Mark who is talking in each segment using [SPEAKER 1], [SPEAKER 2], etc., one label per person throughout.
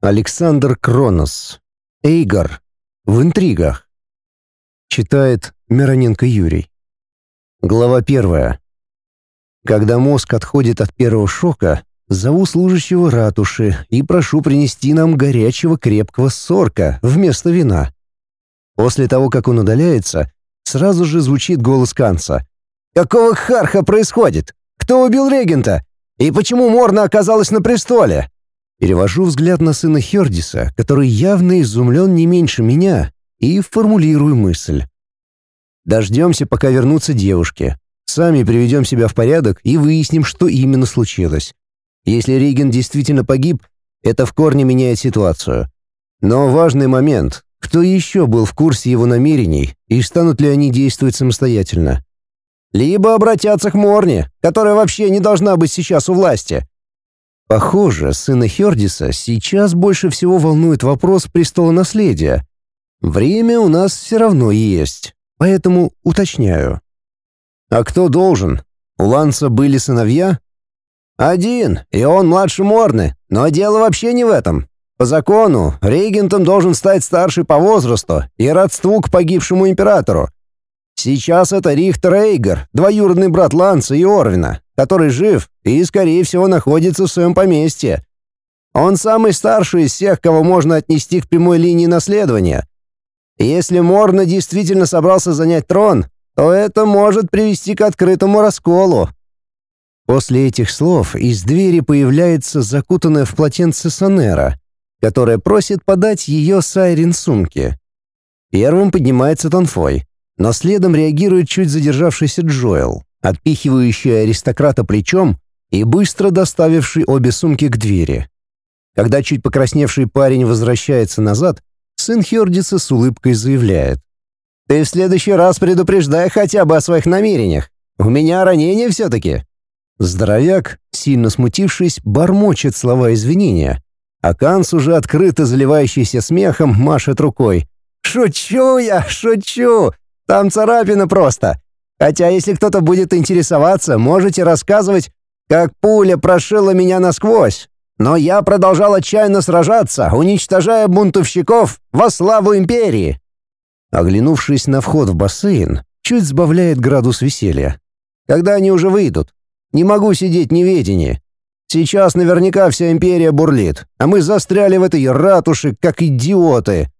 [SPEAKER 1] Александр Кронос. Эйгор. В интригах. Читает Мироненко Юрий. Глава первая. Когда мозг отходит от первого шока, зову служащего ратуши и прошу принести нам горячего крепкого сорка вместо вина. После того, как он удаляется, сразу же звучит голос Канца. «Какого харха происходит? Кто убил регента? И почему Морна оказалась на престоле?» Перевожу взгляд на сына Хердиса, который явно изумлен не меньше меня, и формулирую мысль. Дождемся, пока вернутся девушки. Сами приведем себя в порядок и выясним, что именно случилось. Если Реген действительно погиб, это в корне меняет ситуацию. Но важный момент — кто еще был в курсе его намерений и станут ли они действовать самостоятельно? Либо обратятся к Морне, которая вообще не должна быть сейчас у власти. Похоже, сына Хердиса сейчас больше всего волнует вопрос престола наследия. Время у нас все равно есть, поэтому уточняю. А кто должен? У Ланса были сыновья? Один, и он младше Морны, но дело вообще не в этом. По закону, регентом должен стать старший по возрасту и родству к погибшему императору. Сейчас это Рихтер Эйгер, двоюродный брат Ланса и Орвина, который жив и, скорее всего, находится в своем поместье. Он самый старший из всех, кого можно отнести к прямой линии наследования. Если Морна действительно собрался занять трон, то это может привести к открытому расколу. После этих слов из двери появляется закутанная в полотенце Санера, которая просит подать ее Сайрин сумки. Первым поднимается Тонфой но следом реагирует чуть задержавшийся Джоэл, отпихивающий аристократа плечом и быстро доставивший обе сумки к двери. Когда чуть покрасневший парень возвращается назад, сын Хердиса с улыбкой заявляет. «Ты в следующий раз предупреждай хотя бы о своих намерениях. У меня ранение все-таки». Здоровяк, сильно смутившись, бормочет слова извинения, а Канс, уже открыто заливающийся смехом, машет рукой. «Шучу я, шучу! Там царапина просто. Хотя, если кто-то будет интересоваться, можете рассказывать, как пуля прошила меня насквозь. Но я продолжал отчаянно сражаться, уничтожая бунтовщиков во славу империи. Оглянувшись на вход в бассейн, чуть сбавляет градус веселья. Когда они уже выйдут? Не могу сидеть в неведении. Сейчас наверняка вся империя бурлит, а мы застряли в этой ратуше, как идиоты.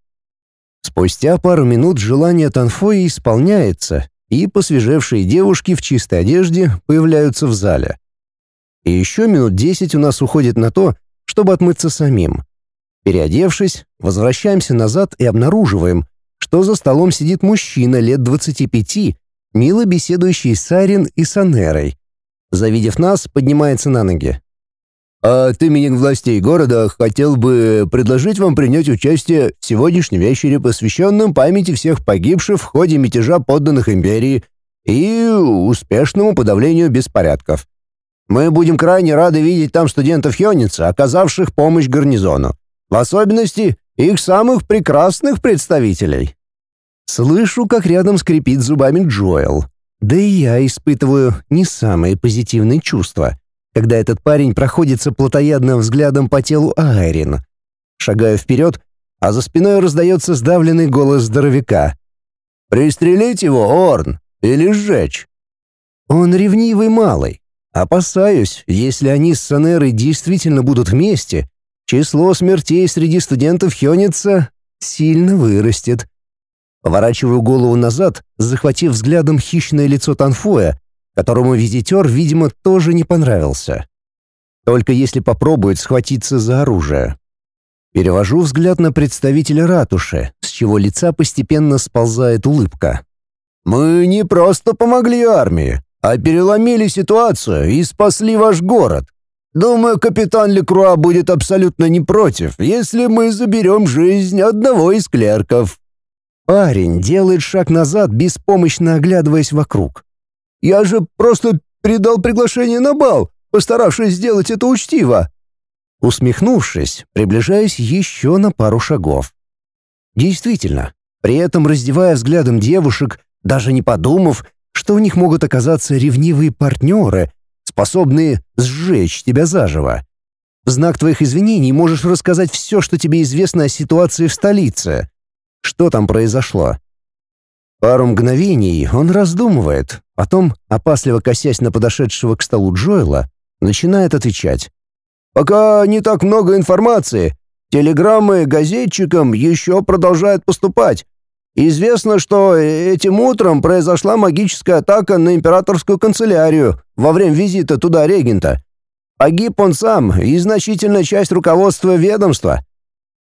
[SPEAKER 1] Спустя пару минут желание Танфои исполняется, и посвежевшие девушки в чистой одежде появляются в зале. И еще минут десять у нас уходит на то, чтобы отмыться самим. Переодевшись, возвращаемся назад и обнаруживаем, что за столом сидит мужчина лет 25, мило беседующий с Арин и Санерой. Завидев нас, поднимается на ноги. От имени властей города хотел бы предложить вам принять участие в сегодняшнем вечере, посвященном памяти всех погибших в ходе мятежа подданных империи и успешному подавлению беспорядков. Мы будем крайне рады видеть там студентов Хёница, оказавших помощь гарнизону. В особенности их самых прекрасных представителей. Слышу, как рядом скрипит зубами Джоэл. Да и я испытываю не самые позитивные чувства — когда этот парень проходится плотоядным взглядом по телу Айрин. Шагаю вперед, а за спиной раздается сдавленный голос здоровяка. «Пристрелить его, Орн, или сжечь?» Он ревнивый малый. Опасаюсь, если они с Санерой действительно будут вместе, число смертей среди студентов Хёница сильно вырастет. Поворачиваю голову назад, захватив взглядом хищное лицо Танфоя, которому визитер, видимо, тоже не понравился. Только если попробует схватиться за оружие. Перевожу взгляд на представителя ратуши, с чего лица постепенно сползает улыбка. «Мы не просто помогли армии, а переломили ситуацию и спасли ваш город. Думаю, капитан Лекруа будет абсолютно не против, если мы заберем жизнь одного из клерков». Парень делает шаг назад, беспомощно оглядываясь вокруг. Я же просто передал приглашение на бал, постаравшись сделать это учтиво». Усмехнувшись, приближаюсь еще на пару шагов. Действительно, при этом раздевая взглядом девушек, даже не подумав, что в них могут оказаться ревнивые партнеры, способные сжечь тебя заживо. В знак твоих извинений можешь рассказать все, что тебе известно о ситуации в столице. Что там произошло?» Пару мгновений он раздумывает, потом, опасливо косясь на подошедшего к столу Джоэла, начинает отвечать. «Пока не так много информации. Телеграммы газетчикам еще продолжают поступать. Известно, что этим утром произошла магическая атака на императорскую канцелярию во время визита туда регента. Погиб он сам и значительная часть руководства ведомства.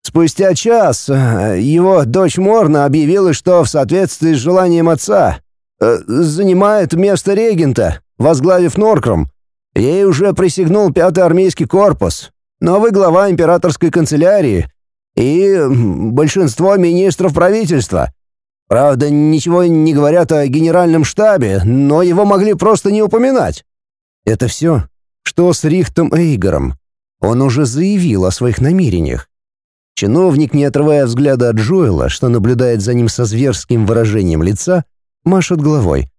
[SPEAKER 1] Спустя час э, его дочь Морна объявила, что в соответствии с желанием отца э, занимает место регента, возглавив Норкром. Ей уже присягнул пятый армейский корпус, новый глава императорской канцелярии и большинство министров правительства. Правда, ничего не говорят о генеральном штабе, но его могли просто не упоминать. Это все? Что с Рихтом Эйгором? Он уже заявил о своих намерениях. Чиновник, не отрывая взгляда от Джоэла, что наблюдает за ним со зверским выражением лица, машет головой.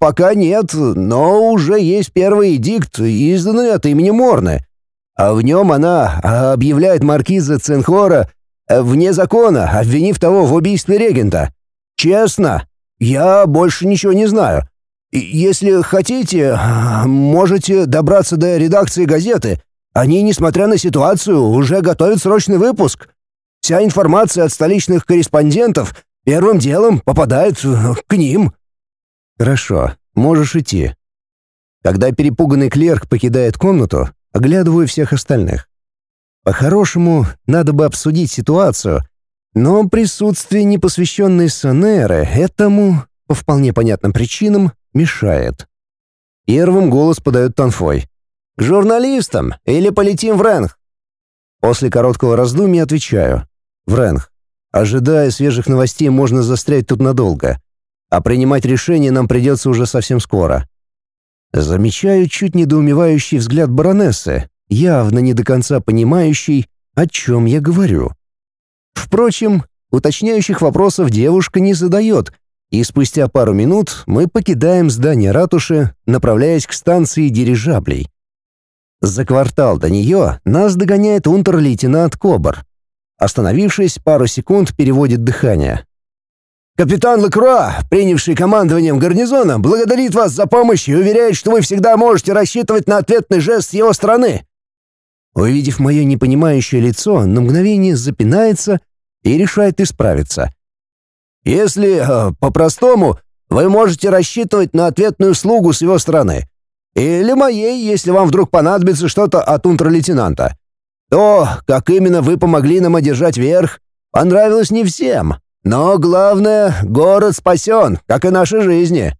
[SPEAKER 1] «Пока нет, но уже есть первый эдикт, изданный от имени Морны. А в нем она объявляет маркиза Ценхора вне закона, обвинив того в убийстве регента. Честно, я больше ничего не знаю. Если хотите, можете добраться до редакции газеты они, несмотря на ситуацию, уже готовят срочный выпуск. Вся информация от столичных корреспондентов первым делом попадает э, к ним. Хорошо, можешь идти. Когда перепуганный клерк покидает комнату, оглядываю всех остальных. По-хорошему, надо бы обсудить ситуацию, но присутствие непосвященной Санеры этому, по вполне понятным причинам, мешает. Первым голос подает Танфой. К журналистам или полетим в Ренг?» После короткого раздумья отвечаю. «В Ренг. Ожидая свежих новостей, можно застрять тут надолго. А принимать решение нам придется уже совсем скоро». Замечаю чуть недоумевающий взгляд баронессы, явно не до конца понимающий, о чем я говорю. Впрочем, уточняющих вопросов девушка не задает, и спустя пару минут мы покидаем здание ратуши, направляясь к станции дирижаблей. За квартал до нее нас догоняет унтер-лейтенант Кобр. Остановившись, пару секунд переводит дыхание. «Капитан Лекруа, принявший командованием гарнизона, благодарит вас за помощь и уверяет, что вы всегда можете рассчитывать на ответный жест с его стороны». Увидев мое непонимающее лицо, на мгновение запинается и решает исправиться. «Если э, по-простому, вы можете рассчитывать на ответную услугу с его стороны. Или моей, если вам вдруг понадобится что-то от унтер-лейтенанта. То, как именно вы помогли нам одержать верх, понравилось не всем. Но главное, город спасен, как и наши жизни.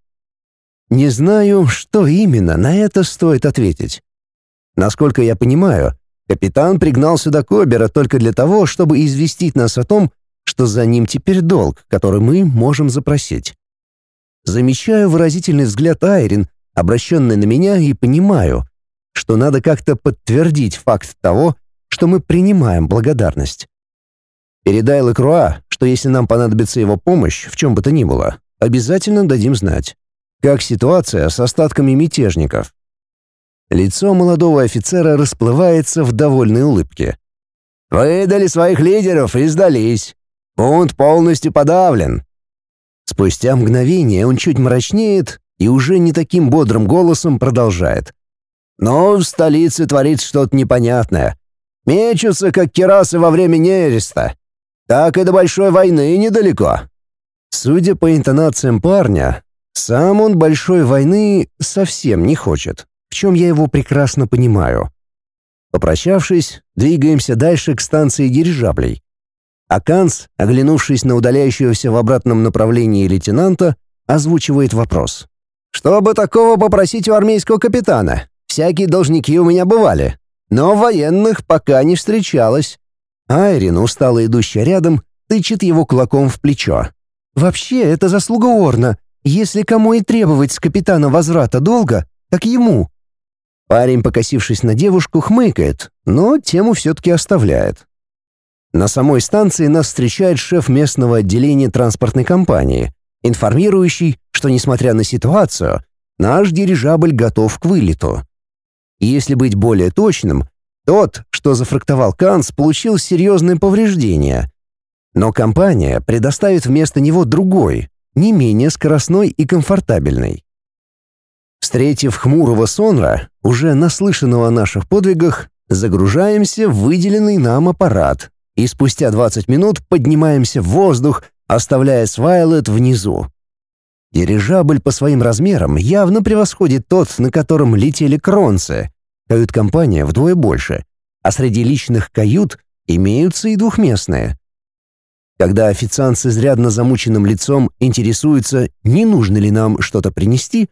[SPEAKER 1] Не знаю, что именно на это стоит ответить. Насколько я понимаю, капитан пригнал сюда Кобера только для того, чтобы известить нас о том, что за ним теперь долг, который мы можем запросить. Замечаю выразительный взгляд Айрин, обращенный на меня, и понимаю, что надо как-то подтвердить факт того, что мы принимаем благодарность. Передай Лекруа, что если нам понадобится его помощь, в чем бы то ни было, обязательно дадим знать. Как ситуация с остатками мятежников? Лицо молодого офицера расплывается в довольной улыбке. «Выдали своих лидеров и сдались. Бунт полностью подавлен». Спустя мгновение он чуть мрачнеет и уже не таким бодрым голосом продолжает. «Но в столице творится что-то непонятное. Мечутся, как керасы во время нереста. Так и до большой войны недалеко». Судя по интонациям парня, сам он большой войны совсем не хочет, в чем я его прекрасно понимаю. Попрощавшись, двигаемся дальше к станции дирижаблей. Аканс, оглянувшись на удаляющегося в обратном направлении лейтенанта, озвучивает вопрос. Что бы такого попросить у армейского капитана? Всякие должники у меня бывали, но военных пока не встречалось. Айрин, устало идущая рядом, тычет его кулаком в плечо. «Вообще, это заслуга Орна. Если кому и требовать с капитана возврата долга, так ему». Парень, покосившись на девушку, хмыкает, но тему все-таки оставляет. На самой станции нас встречает шеф местного отделения транспортной компании, информирующий, что, несмотря на ситуацию, наш дирижабль готов к вылету. Если быть более точным, Тот, что зафрактовал Канс, получил серьезные повреждения. Но компания предоставит вместо него другой, не менее скоростной и комфортабельный. Встретив хмурого Сонра, уже наслышанного о наших подвигах, загружаемся в выделенный нам аппарат и спустя 20 минут поднимаемся в воздух, оставляя Свайлет внизу. Дирижабль по своим размерам явно превосходит тот, на котором летели кронцы. Кают-компания вдвое больше, а среди личных кают имеются и двухместные. Когда официант с изрядно замученным лицом интересуется, не нужно ли нам что-то принести,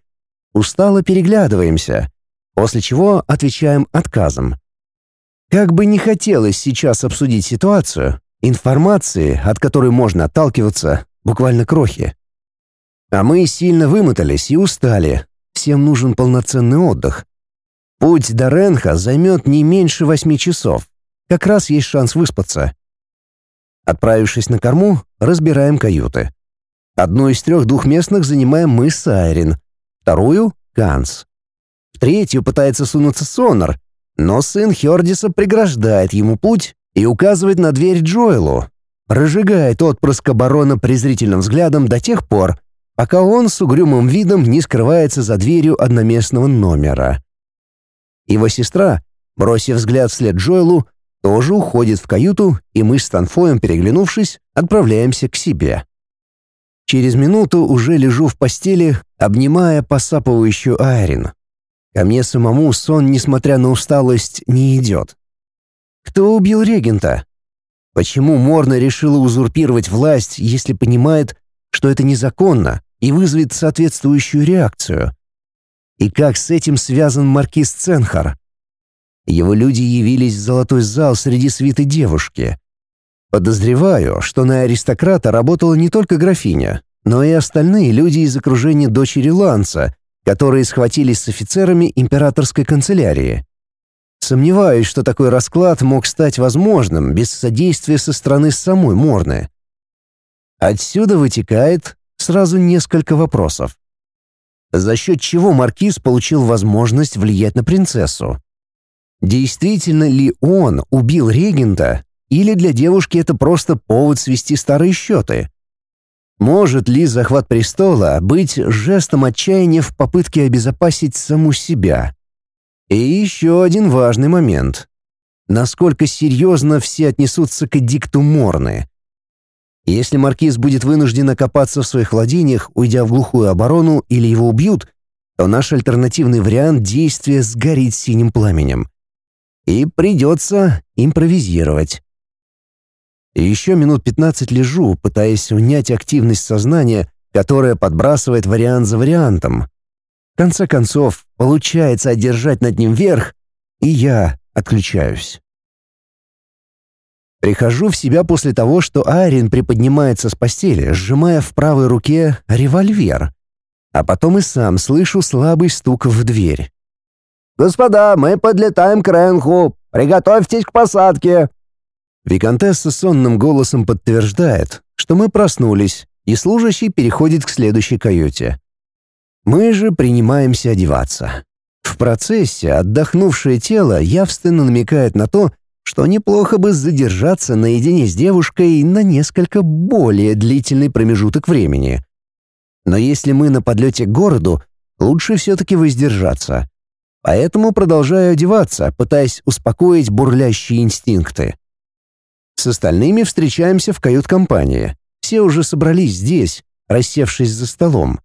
[SPEAKER 1] устало переглядываемся, после чего отвечаем отказом. Как бы не хотелось сейчас обсудить ситуацию, информации, от которой можно отталкиваться, буквально крохи. А мы сильно вымотались и устали. Всем нужен полноценный отдых. Путь до Ренха займет не меньше восьми часов. Как раз есть шанс выспаться. Отправившись на корму, разбираем каюты. Одну из трех двухместных занимаем мы с Айрин, вторую — Ганс. В третью пытается сунуться Сонор, но сын Хердиса преграждает ему путь и указывает на дверь Джоэлу. Прожигает отпрыска барона презрительным взглядом до тех пор, пока он с угрюмым видом не скрывается за дверью одноместного номера. Его сестра, бросив взгляд вслед Джоэлу, тоже уходит в каюту, и мы с Танфоем, переглянувшись, отправляемся к себе. Через минуту уже лежу в постели, обнимая посапывающую Айрин. Ко мне самому сон, несмотря на усталость, не идет. Кто убил регента? Почему Морна решила узурпировать власть, если понимает, что это незаконно, и вызовет соответствующую реакцию. И как с этим связан маркиз Ценхар? Его люди явились в золотой зал среди свиты девушки. Подозреваю, что на аристократа работала не только графиня, но и остальные люди из окружения дочери Ланца, которые схватились с офицерами императорской канцелярии. Сомневаюсь, что такой расклад мог стать возможным без содействия со стороны самой Морны. Отсюда вытекает, сразу несколько вопросов. За счет чего Маркиз получил возможность влиять на принцессу? Действительно ли он убил регента, или для девушки это просто повод свести старые счеты? Может ли захват престола быть жестом отчаяния в попытке обезопасить саму себя? И еще один важный момент. Насколько серьезно все отнесутся к эдикту Морны? Если маркиз будет вынужден окопаться в своих владениях, уйдя в глухую оборону или его убьют, то наш альтернативный вариант действия сгорит синим пламенем. И придется импровизировать. Еще минут 15 лежу, пытаясь унять активность сознания, которая подбрасывает вариант за вариантом. В конце концов, получается одержать над ним верх, и я отключаюсь. Прихожу в себя после того, что Айрин приподнимается с постели, сжимая в правой руке револьвер. А потом и сам слышу слабый стук в дверь. «Господа, мы подлетаем к Ренху. Приготовьтесь к посадке!» Викантесса сонным голосом подтверждает, что мы проснулись, и служащий переходит к следующей каюте. Мы же принимаемся одеваться. В процессе отдохнувшее тело явственно намекает на то, что неплохо бы задержаться наедине с девушкой на несколько более длительный промежуток времени. Но если мы на подлете к городу, лучше все-таки воздержаться. Поэтому продолжаю одеваться, пытаясь успокоить бурлящие инстинкты. С остальными встречаемся в кают-компании. Все уже собрались здесь, рассевшись за столом.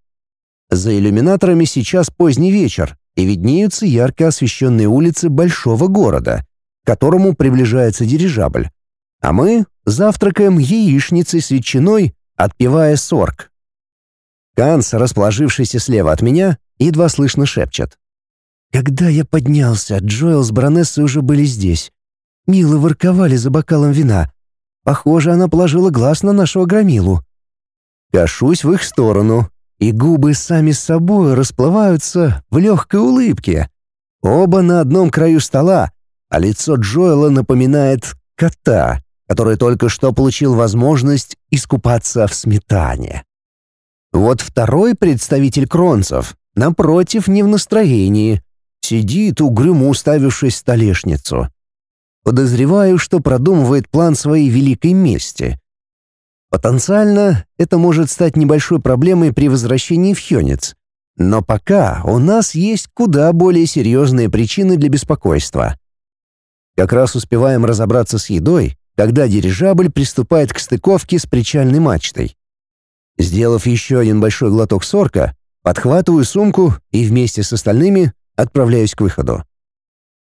[SPEAKER 1] За иллюминаторами сейчас поздний вечер, и виднеются ярко освещенные улицы большого города — к которому приближается дирижабль. А мы завтракаем яичницей с ветчиной, отпивая сорг. Канс, расположившийся слева от меня, едва слышно шепчет. Когда я поднялся, Джоэл с баронессой уже были здесь. Мило ворковали за бокалом вина. Похоже, она положила глаз на нашего громилу. Кашусь в их сторону, и губы сами собой расплываются в легкой улыбке. Оба на одном краю стола, а лицо Джоэла напоминает кота, который только что получил возможность искупаться в сметане. Вот второй представитель кронцев, напротив, не в настроении, сидит угрюмо уставившись в столешницу. Подозреваю, что продумывает план своей великой мести. Потенциально это может стать небольшой проблемой при возвращении в Хёнец. Но пока у нас есть куда более серьезные причины для беспокойства. Как раз успеваем разобраться с едой, когда дирижабль приступает к стыковке с причальной мачтой. Сделав еще один большой глоток сорка, подхватываю сумку и вместе с остальными отправляюсь к выходу.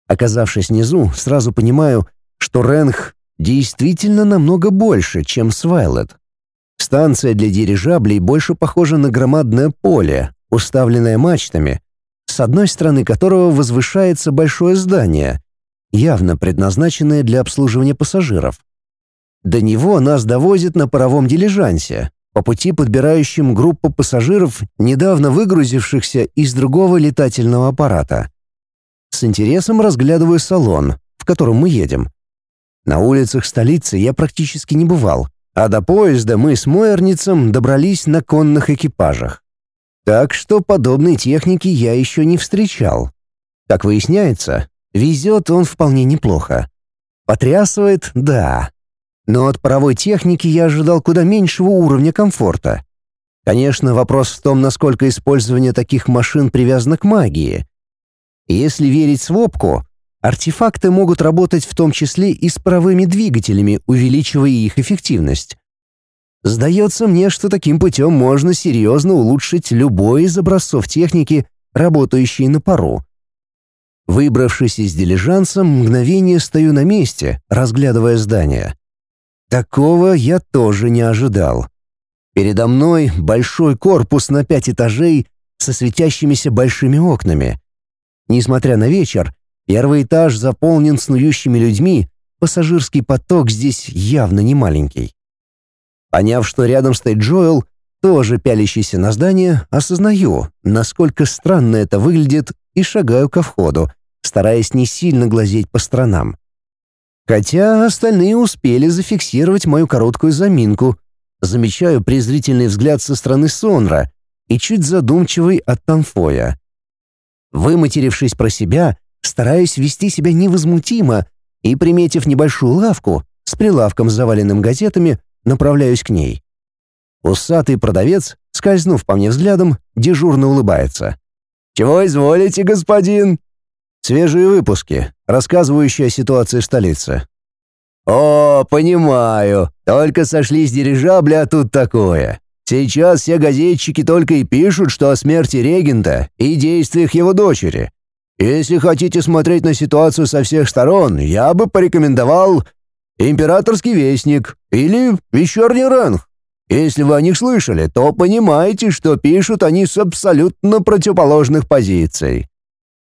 [SPEAKER 1] Оказавшись внизу, сразу понимаю, что Ренх действительно намного больше, чем Свайлет. Станция для дирижаблей больше похожа на громадное поле, уставленное мачтами, с одной стороны которого возвышается большое здание, явно предназначенное для обслуживания пассажиров. До него нас довозят на паровом дилижансе, по пути подбирающим группу пассажиров, недавно выгрузившихся из другого летательного аппарата. С интересом разглядываю салон, в котором мы едем. На улицах столицы я практически не бывал, а до поезда мы с Мойерницем добрались на конных экипажах. Так что подобной техники я еще не встречал. Как выясняется, везет он вполне неплохо. Потрясывает — да, но от паровой техники я ожидал куда меньшего уровня комфорта. Конечно, вопрос в том, насколько использование таких машин привязано к магии. Если верить свопку, артефакты могут работать в том числе и с паровыми двигателями, увеличивая их эффективность. Сдается мне, что таким путем можно серьезно улучшить любой из образцов техники, работающей на пару. Выбравшись из дилижанса, мгновение стою на месте, разглядывая здание. Такого я тоже не ожидал. Передо мной большой корпус на пять этажей со светящимися большими окнами. Несмотря на вечер, первый этаж заполнен снующими людьми, пассажирский поток здесь явно не маленький. Поняв, что рядом стоит Джоэл, тоже пялящийся на здание, осознаю, насколько странно это выглядит, и шагаю ко входу, стараясь не сильно глазеть по сторонам. Хотя остальные успели зафиксировать мою короткую заминку. Замечаю презрительный взгляд со стороны Сонра и чуть задумчивый от Танфоя. Выматерившись про себя, стараюсь вести себя невозмутимо и, приметив небольшую лавку с прилавком с заваленным газетами, направляюсь к ней. Усатый продавец, скользнув по мне взглядом, дежурно улыбается. «Чего изволите, господин?» Свежие выпуски, рассказывающие о ситуации в столице. «О, понимаю. Только сошли с дирижабля, а тут такое. Сейчас все газетчики только и пишут, что о смерти регента и действиях его дочери. Если хотите смотреть на ситуацию со всех сторон, я бы порекомендовал «Императорский вестник» или «Вечерний ранг». Если вы о них слышали, то понимаете, что пишут они с абсолютно противоположных позиций.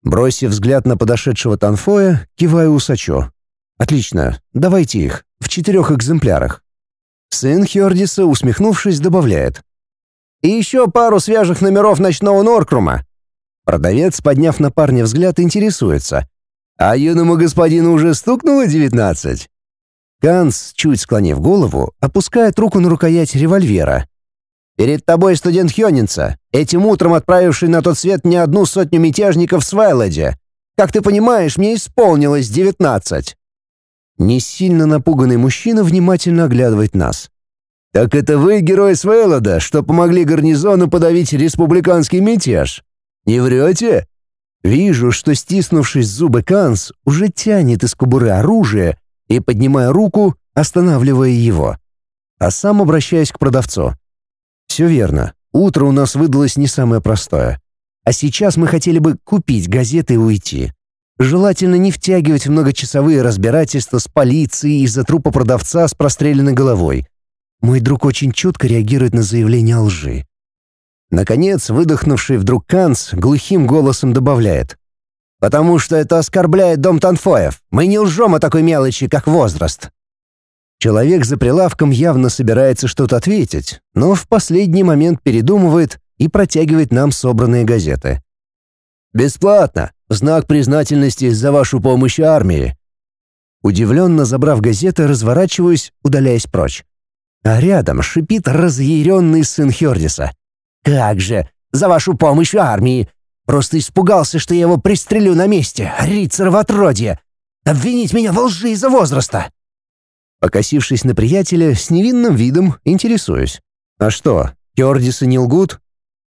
[SPEAKER 1] Бросив взгляд на подошедшего Танфоя, киваю усачу. «Отлично, давайте их, в четырех экземплярах». Сын Хьордиса, усмехнувшись, добавляет. «И еще пару свежих номеров ночного Норкрума». Продавец, подняв на парня взгляд, интересуется. «А юному господину уже стукнуло девятнадцать?» Ганс, чуть склонив голову, опускает руку на рукоять револьвера Перед тобой студент Хёнинца, этим утром отправивший на тот свет не одну сотню мятежников в Свайладе. Как ты понимаешь, мне исполнилось девятнадцать». Не сильно напуганный мужчина внимательно оглядывает нас. «Так это вы, герой Свейлода, что помогли гарнизону подавить республиканский мятеж? Не врете?» Вижу, что, стиснувшись зубы Канс, уже тянет из кобуры оружие и, поднимая руку, останавливая его. А сам обращаясь к продавцу. Все верно. Утро у нас выдалось не самое простое. А сейчас мы хотели бы купить газеты и уйти. Желательно не втягивать в многочасовые разбирательства с полицией из-за трупа продавца с простреленной головой. Мой друг очень чутко реагирует на заявление о лжи. Наконец, выдохнувший вдруг Канц глухим голосом добавляет. «Потому что это оскорбляет дом Танфоев. Мы не лжем о такой мелочи, как возраст». Человек за прилавком явно собирается что-то ответить, но в последний момент передумывает и протягивает нам собранные газеты. «Бесплатно! Знак признательности за вашу помощь армии!» Удивленно забрав газеты, разворачиваюсь, удаляясь прочь. А рядом шипит разъяренный сын Хердиса. «Как же! За вашу помощь армии! Просто испугался, что я его пристрелю на месте, рицар в отродье! обвинить меня во лжи из-за возраста?» Покосившись на приятеля, с невинным видом интересуюсь. «А что, Кёрдисы не лгут?»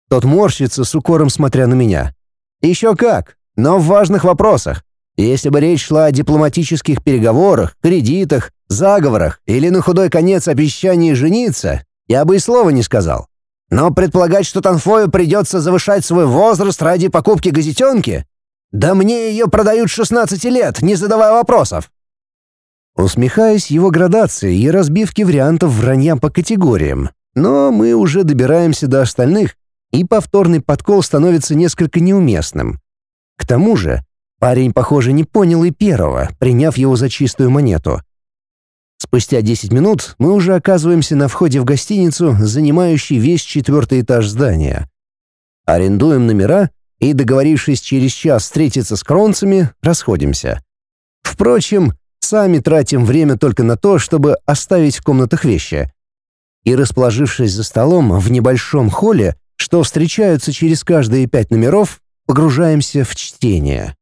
[SPEAKER 1] Тот морщится с укором, смотря на меня. «Еще как, но в важных вопросах. Если бы речь шла о дипломатических переговорах, кредитах, заговорах или на худой конец обещании жениться, я бы и слова не сказал. Но предполагать, что Танфою придется завышать свой возраст ради покупки газетенки? Да мне ее продают 16 лет, не задавая вопросов. Усмехаясь его градации и разбивке вариантов вранья по категориям, но мы уже добираемся до остальных, и повторный подкол становится несколько неуместным. К тому же, парень, похоже, не понял и первого, приняв его за чистую монету. Спустя 10 минут мы уже оказываемся на входе в гостиницу, занимающий весь четвертый этаж здания. Арендуем номера и, договорившись через час встретиться с кронцами, расходимся. Впрочем, сами тратим время только на то, чтобы оставить в комнатах вещи. И, расположившись за столом в небольшом холле, что встречаются через каждые пять номеров, погружаемся в чтение.